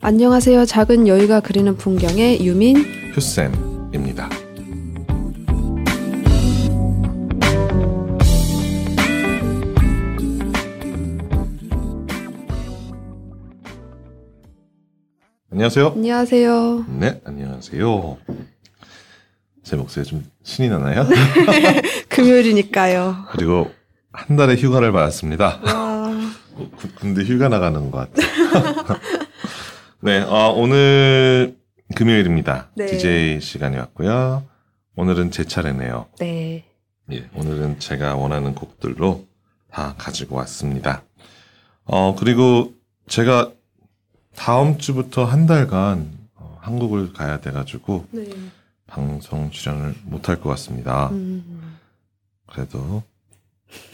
안녕하세요. 작은 여유가 그리는 풍경의 유민 휴쌤입니다. 안녕하세요. 안녕하세요. 네, 안녕하세요. 제 목소리 좀 신이 나나요? 금요일이니까요. 그리고 한 달의 휴가를 받았습니다. 군대 휴가 나가는 것 같아요. 네, 어, 오늘 금요일입니다. 네. DJ 시간이 왔고요. 오늘은 제 차례네요. 네. 예, 오늘은 제가 원하는 곡들로 다 가지고 왔습니다. 어, 그리고 제가 다음 주부터 한 달간 어, 한국을 가야 돼가지고 네. 방송 출연을 못할 것 같습니다. 음. 그래도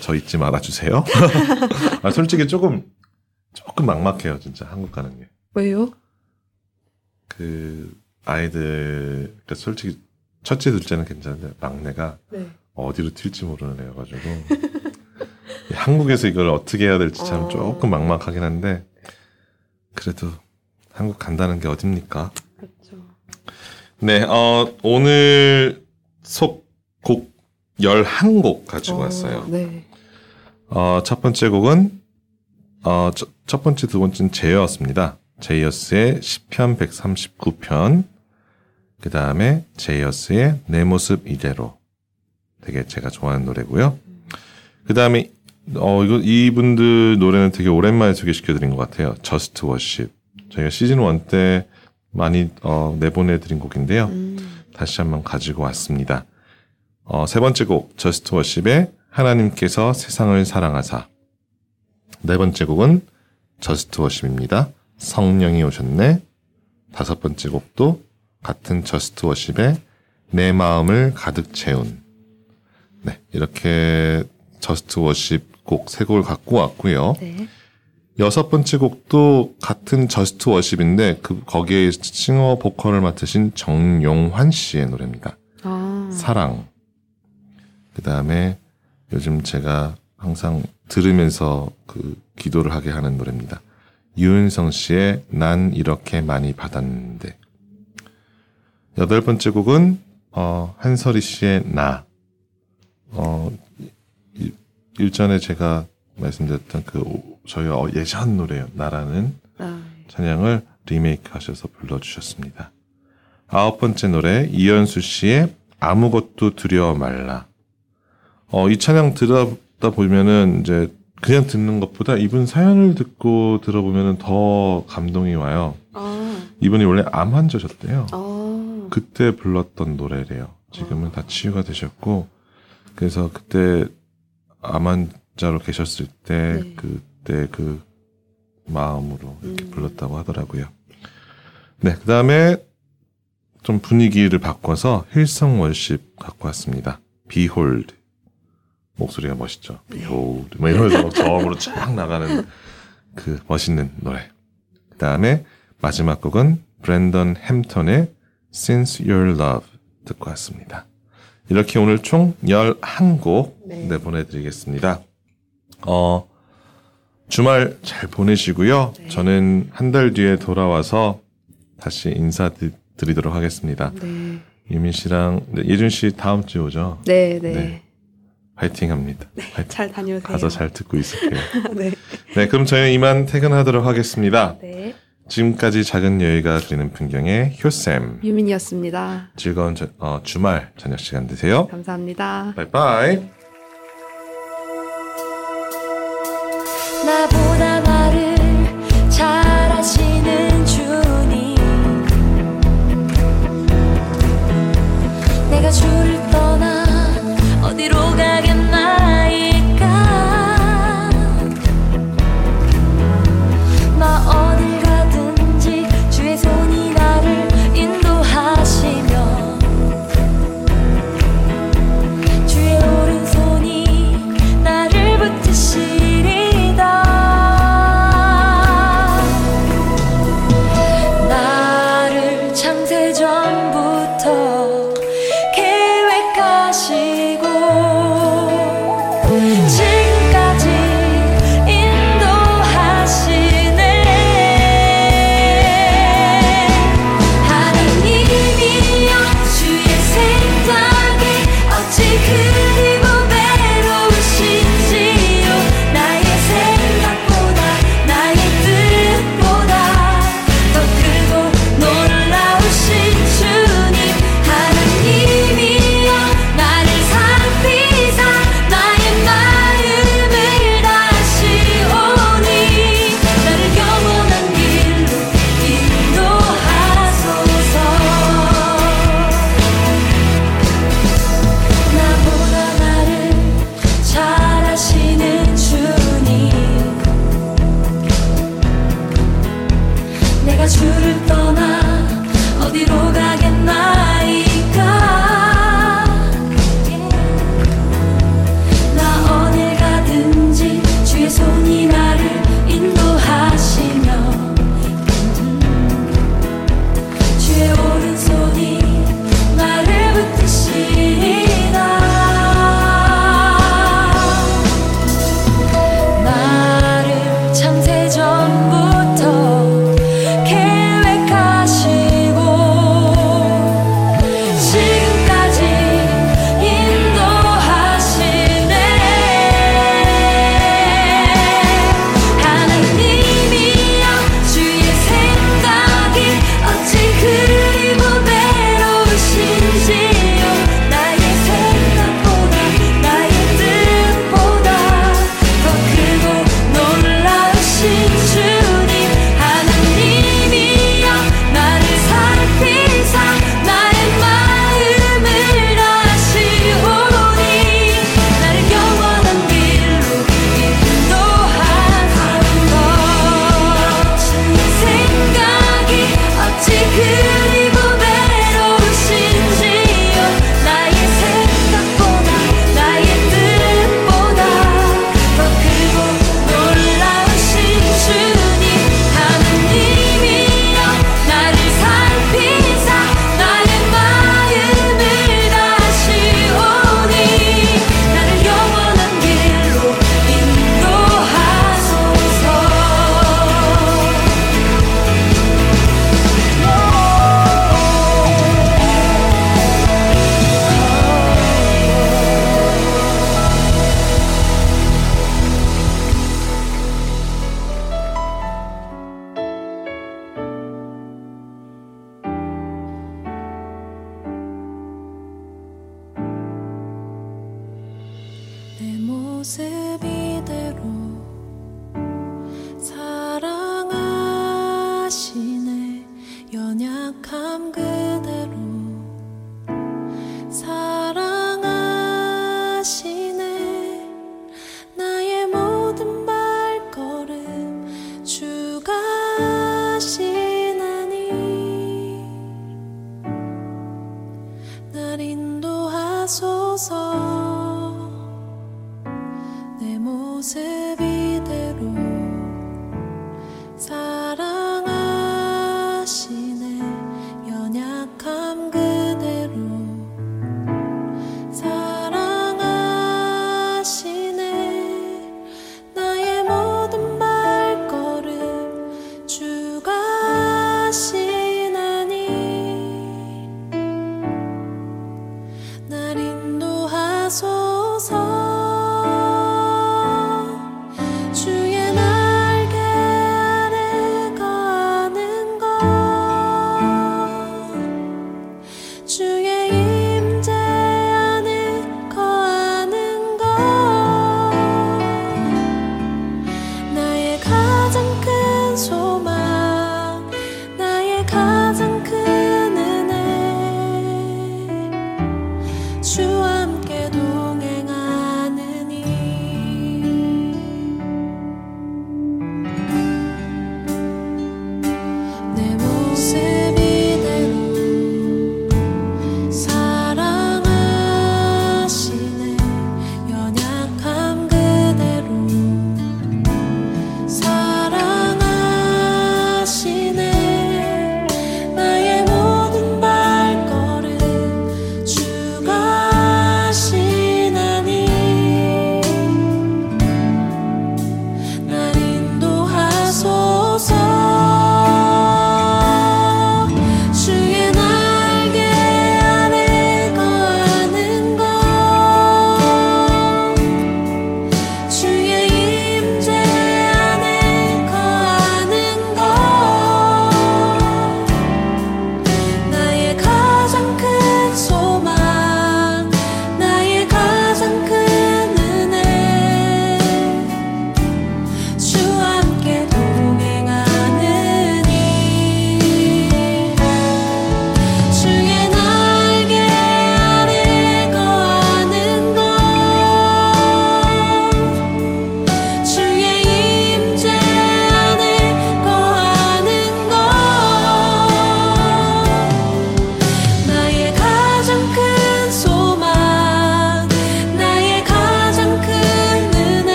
저 잊지 말아주세요. 아, 솔직히 조금 조금 막막해요, 진짜 한국 가는 게. 왜요? 그 아이들, 그러니까 솔직히 첫째, 둘째는 괜찮은데 막내가 네. 어디로 튈지 모르는 애여가지고 한국에서 이걸 어떻게 해야 될지 참 어. 조금 막막하긴 한데 그래도 한국 간다는 게 어딥니까? 네, 어, 오늘 속곡 11곡 가지고 왔어요. 네. 어, 첫 번째 곡은 어, 첫, 첫 번째, 두 번째는 제이어스입니다. 제이어스의 시편 139편. 그 다음에 제이어스의 내 모습 이대로. 되게 제가 좋아하는 노래고요. 그 다음에 어 이거 이분들 노래는 되게 오랜만에 소개시켜드린 것 같아요. Just Worship. 저희가 시즌 1 때 많이 어, 내보내드린 곡인데요. 음. 다시 한번 가지고 왔습니다. 어, 세 번째 곡 Just Worship의 하나님께서 세상을 사랑하사 네 번째 곡은 Just Worship입니다. 성령이 오셨네 다섯 번째 곡도 같은 Just Worship의 내 마음을 가득 채운 네 이렇게 Just Worship 곡 세 곡을 갖고 왔고요. 네. 여섯 번째 곡도 같은 저스트 워십인데 그 거기에 싱어 보컬을 맡으신 정용환 씨의 노래입니다. 아. 사랑. 그 다음에 요즘 제가 항상 들으면서 그 기도를 하게 하는 노래입니다. 유은성 씨의 난 이렇게 많이 받았는데. 여덟 번째 곡은 어, 한설이 씨의 나. 어, 이- 일전에 제가 말씀드렸던 그 오- 저희 어, 예전 노래요. 나라는 아. 찬양을 리메이크 하셔서 불러주셨습니다. 아홉 번째 노래 이현수 씨의 아무것도 두려워 말라. 어, 이 찬양 들어다 보면은 이제 그냥 듣는 것보다 이분 사연을 듣고 들어보면은 더 감동이 와요. 아. 이분이 원래 암 환자셨대요. 아. 그때 불렀던 노래래요. 지금은 다 치유가 되셨고 그래서 그때 암 환자로 계셨을 때 네. 그때 그 마음으로 이렇게 음. 불렀다고 하더라고요. 네, 그 다음에 좀 분위기를 바꿔서 힐성 월십 갖고 왔습니다. Behold 목소리가 멋있죠. Behold 뭐 이러면서 막 저음으로 쫙 나가는 그 멋있는 노래. 그 다음에 마지막 곡은 브랜던 햄턴의 Since Your Love 듣고 왔습니다. 이렇게 오늘 총 11곡 네. 내보내드리겠습니다. 어, 주말 잘 보내시고요. 네. 저는 한 달 뒤에 돌아와서 다시 인사드리도록 하겠습니다. 네. 유민 씨랑 네, 예준 씨 다음 주에 오죠. 네, 네. 네. 파이팅 합니다. 파이팅. 잘 다녀오세요. 가서 잘 듣고 있을게요. 네. 네, 그럼 저희는 이만 퇴근하도록 하겠습니다. 네. 지금까지 작은 여유가 그리는 풍경의 효쌤. 유민이었습니다. 즐거운 저- 어, 주말 저녁 시간 되세요. 감사합니다. 바이바이. 나보다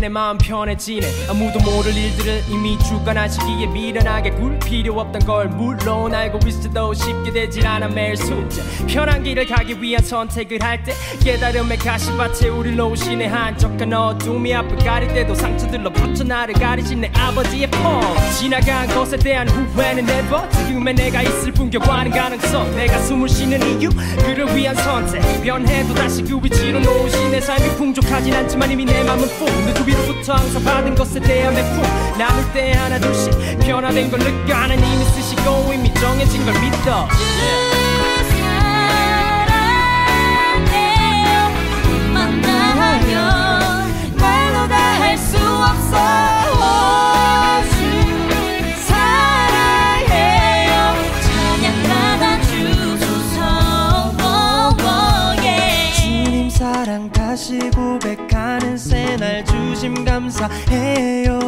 내 마음 편해지네 아무도 모를 일들을 이미 주관하시기에 미련하게 굴 필요 없던 걸 물론 알고 있어도 쉽게 되질 않아 매일 숙제. 편한 길을 가기 위한 선택을 할 때 깨달음의 가시밭에 우릴 놓으시네 한적한 어둠이 앞을 가릴 때도 상처들로 붙여 나를 가리신 내 아버지의 폼 지나간 것에 대한 후회는 never. 지금의 내가 있을 분격과는 가능성. 내가 숨을 쉬는 이유 그를 위한 선택. 변해도 다시 그 위치로 놓으신 내 삶이 풍족하진 않지만 이미 내 맘은 full 위로부터 항상 받은 것에 대한 매품 남을 때 하나 둘씩 변화된 걸 느껴 하나님이 쓰시고 이미 정해진 걸 믿어. 사랑해요 만나요 말로 다 할 수 없어 다시 고백하는 새날 주심 감사해요.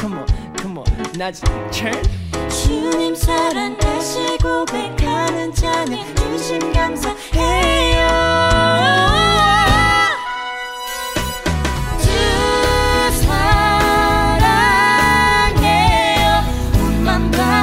Come on, come on. 나 turn 주님 사랑 다시 고백하는 찬양 주심 감사해요. 주 사랑해요. 몸만 다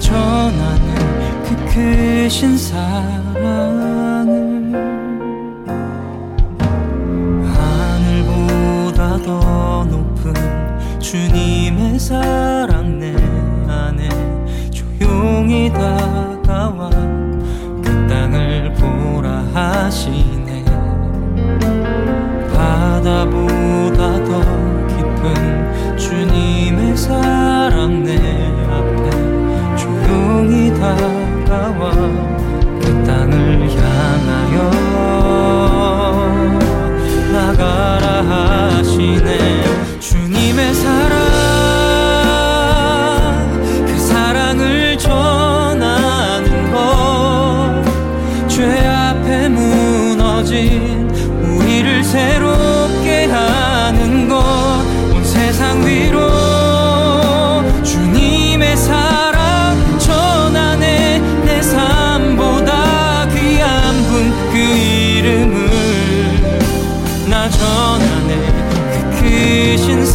전하는 그 크신 사랑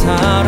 사랑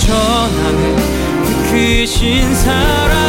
전하는 그 크신 사랑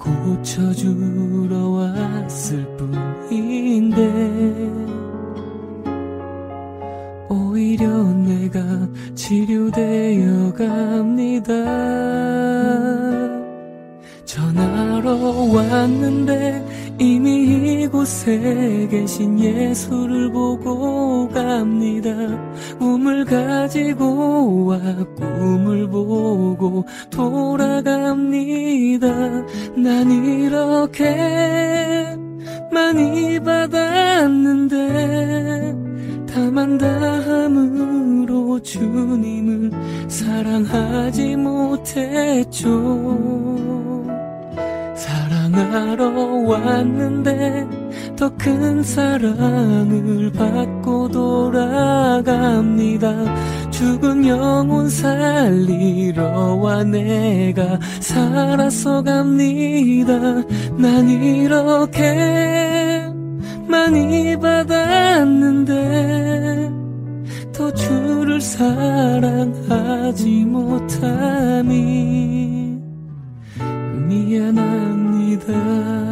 고쳐주러 왔을 뿐인데 오히려 내가 치료되어 갑니다. 전하러 왔는데 곳에 계신 예수를 보고 갑니다. 꿈을 가지고 와 꿈을 보고 돌아갑니다. 난 이렇게 많이 받았는데 다만 다함으로 주님을 사랑하지 못했죠. 사랑하러 왔는데 더 큰 사랑을 받고 돌아갑니다 죽은 영혼 살리러 와 내가 살아서 갑니다 난 이렇게 많이 받았는데 더 주를 사랑하지 못함이 미안합니다.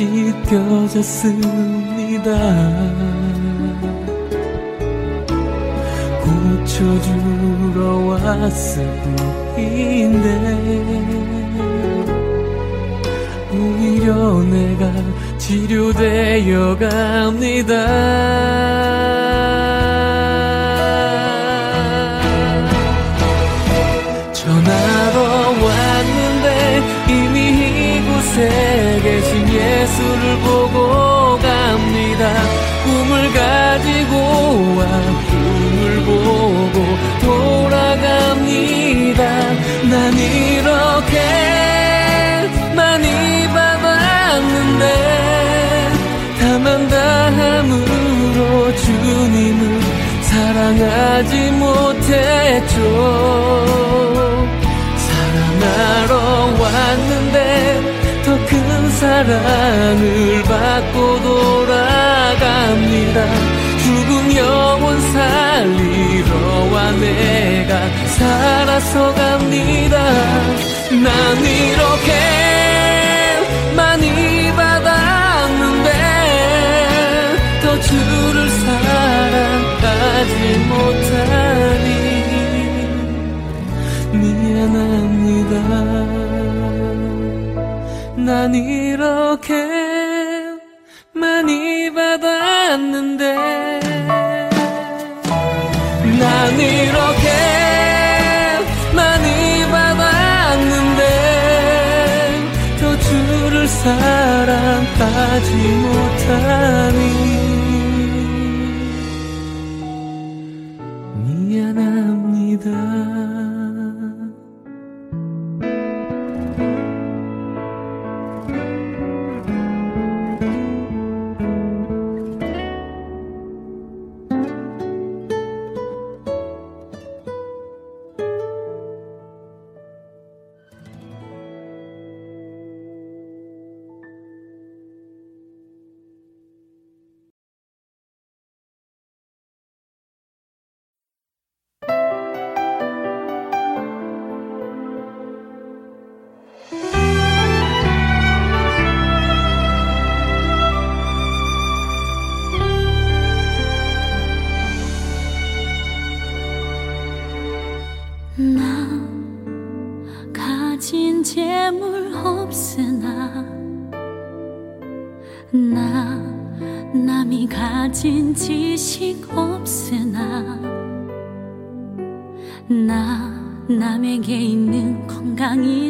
씻겨졌습니다. 고쳐주러 왔을 뿐인데 오히려 내가 치료되어 갑니다. 전하러 왔는데 이미 이곳에 계 사랑하지 못했죠. 사랑하러 왔는데 더 큰 사랑을 받고 돌아갑니다. 죽은 영혼 살리러 와 내가 살아서 갑니다. 난 이렇게 못하니 미안합니다. 난 이렇게 많이 받았는데 난 이렇게 많이 받았는데 더 줄을 사람 빠지 못하 지식 없으나 나 남에게 있는 건강이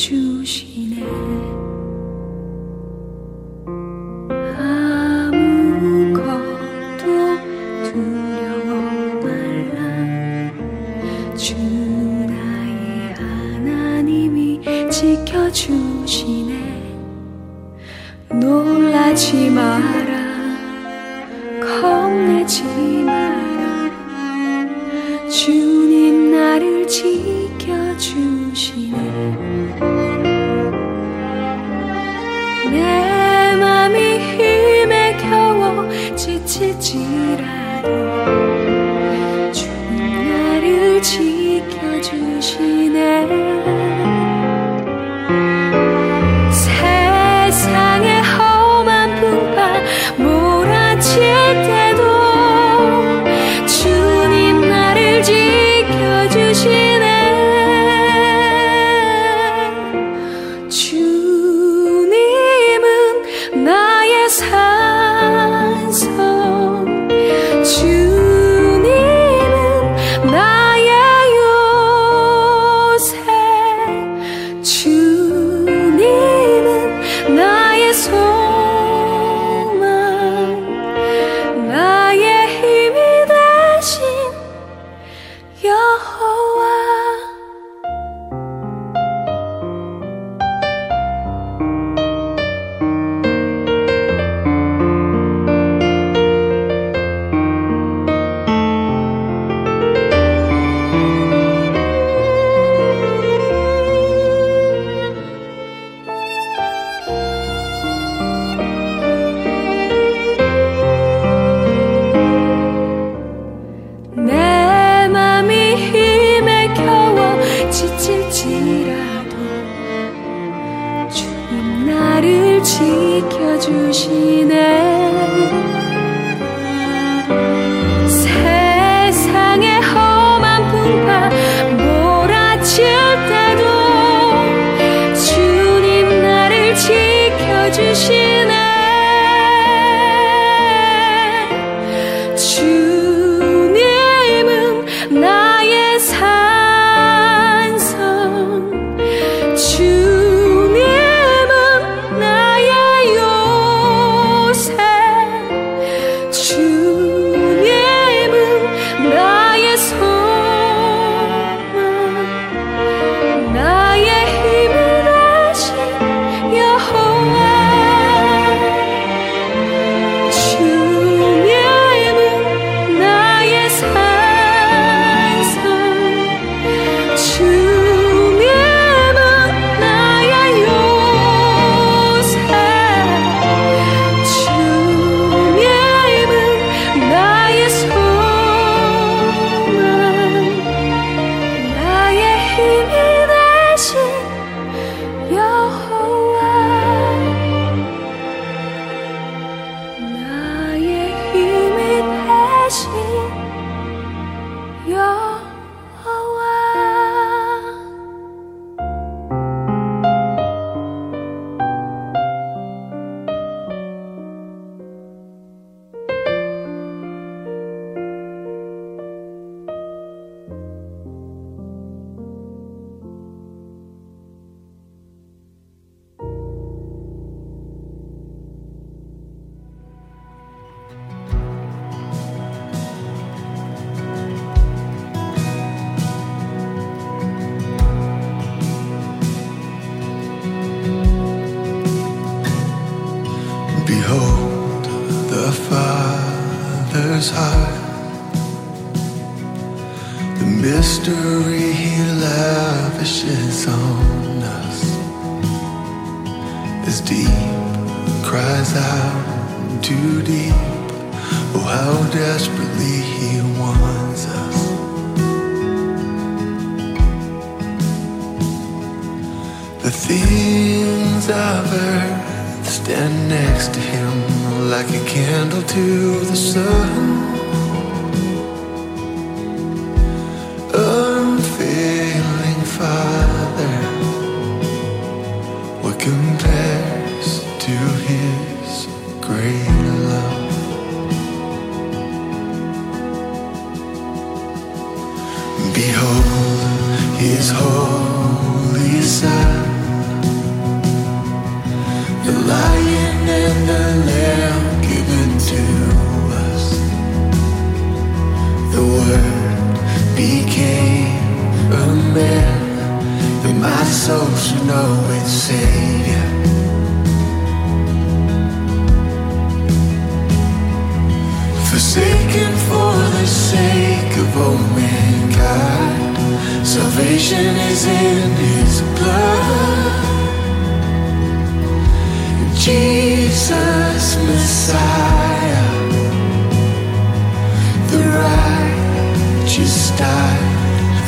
지켜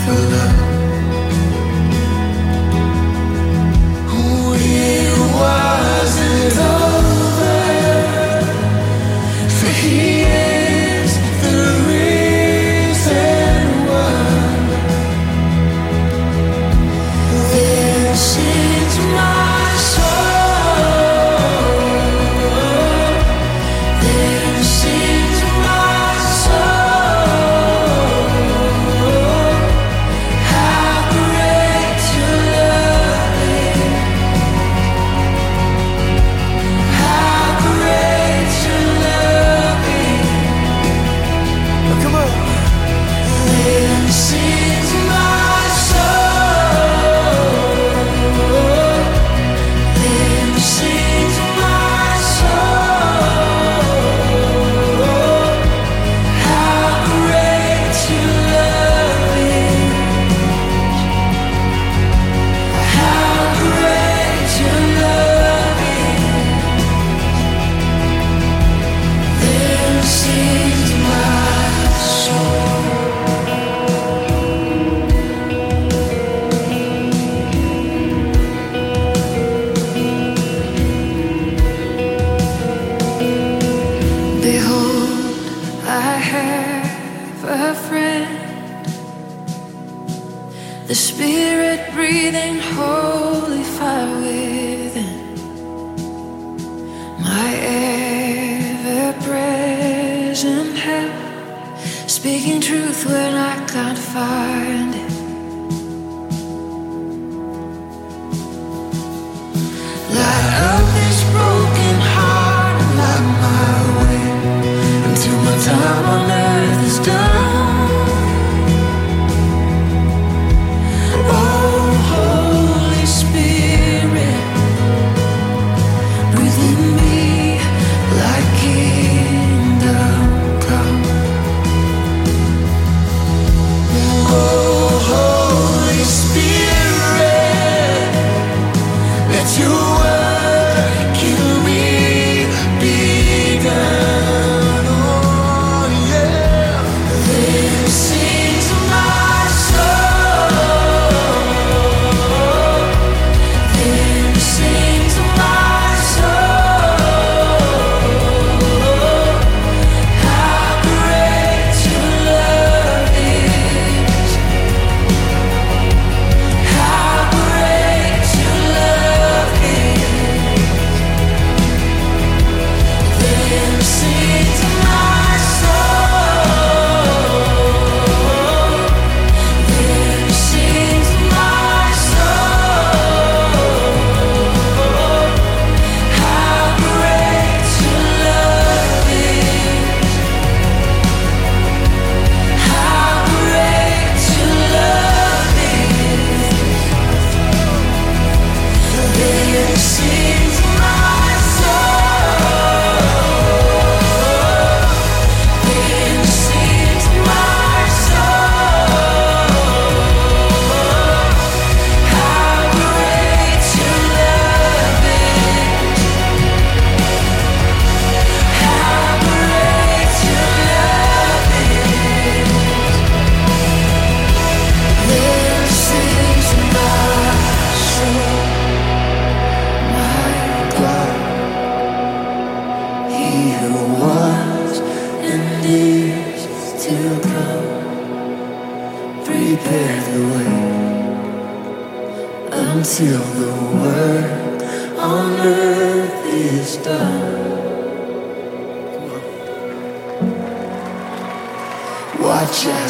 for love.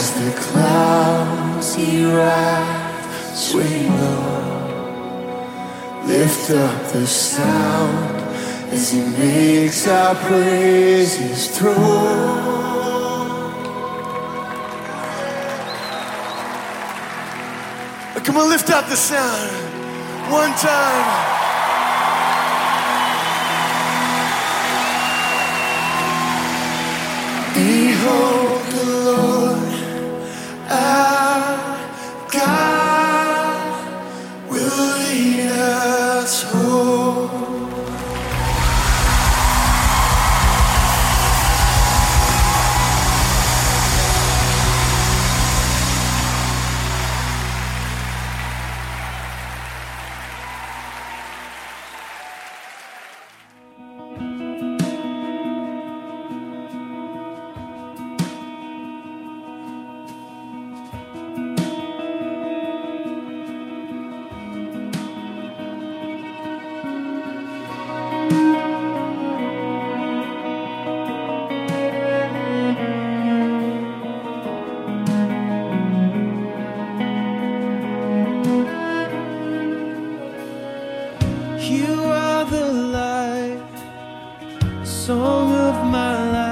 As the clouds rides swing low. Lift up the sound as he makes our praises through. Come on, lift up the sound one time. You are the light, song of my